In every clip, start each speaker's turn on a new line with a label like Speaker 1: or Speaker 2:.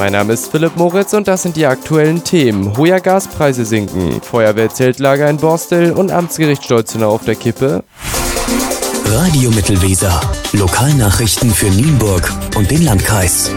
Speaker 1: Mein Name ist Philipp Moritz und das sind die aktuellen Themen. Hoher Gaspreise sinken, Feuerwehrzeltlager in Borstel und Amtsgericht Stolzenau auf der Kippe.
Speaker 2: Radio Mittelweser. Lokalnachrichten für Nienburg und den Landkreis.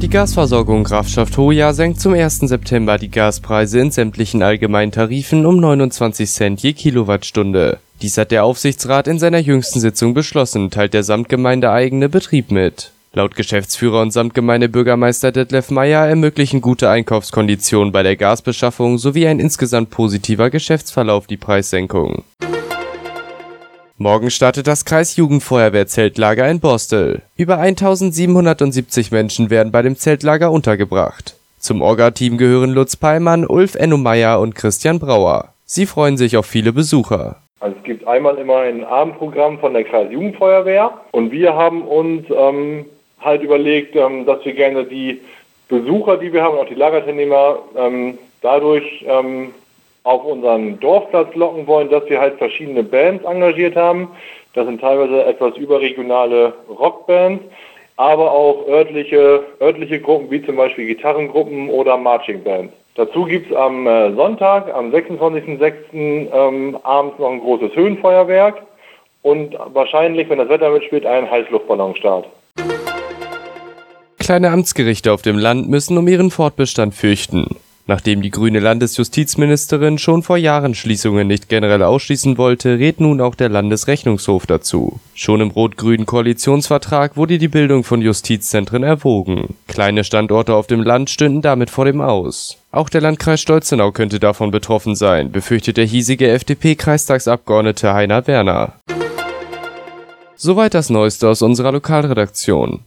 Speaker 1: Die Gasversorgung Grafschaft Hoja senkt zum 1. September die Gaspreise in sämtlichen allgemeinen Tarifen um 29 Cent je Kilowattstunde. Dies hat der Aufsichtsrat in seiner jüngsten Sitzung beschlossen, teilt der samtgemeindeeigene Betrieb mit. Laut Geschäftsführer und Samtgemeindebürgermeister Detlef Meyer ermöglichen gute Einkaufskonditionen bei der Gasbeschaffung sowie ein insgesamt positiver Geschäftsverlauf die Preissenkung. Morgen startet das Kreisjugendfeuerwehr-Zeltlager in Borstel. Über 1770 Menschen werden bei dem Zeltlager untergebracht. Zum Orga-Team gehören Lutz Peimann, Ulf Enno Meyer und Christian Brauer. Sie freuen sich auf viele Besucher.
Speaker 3: Also es gibt einmal immer ein Abendprogramm von der Kreisjugendfeuerwehr und wir haben uns ähm, halt überlegt, ähm, dass wir gerne die Besucher, die wir haben, auch die Lagerteilnehmer, ähm, dadurch ähm, auf unseren Dorfplatz locken wollen, dass wir halt verschiedene Bands engagiert haben. Das sind teilweise etwas überregionale Rockbands, aber auch örtliche, örtliche Gruppen wie zum Beispiel Gitarrengruppen oder Marchingbands. Dazu gibt es am äh, Sonntag, am 26.06. Ähm, abends noch ein großes Höhenfeuerwerk und wahrscheinlich, wenn das Wetter mitspielt, einen Heißluftballonstart
Speaker 1: kleine Amtsgerichte auf dem Land müssen um ihren Fortbestand fürchten. Nachdem die grüne Landesjustizministerin schon vor Jahren Schließungen nicht generell ausschließen wollte, rät nun auch der Landesrechnungshof dazu. Schon im rot-grünen Koalitionsvertrag wurde die Bildung von Justizzentren erwogen. Kleine Standorte auf dem Land stünden damit vor dem Aus. Auch der Landkreis Stolzenau könnte davon betroffen sein, befürchtet der hiesige FDP-Kreistagsabgeordnete Heiner Werner. Soweit das Neueste aus unserer Lokalredaktion.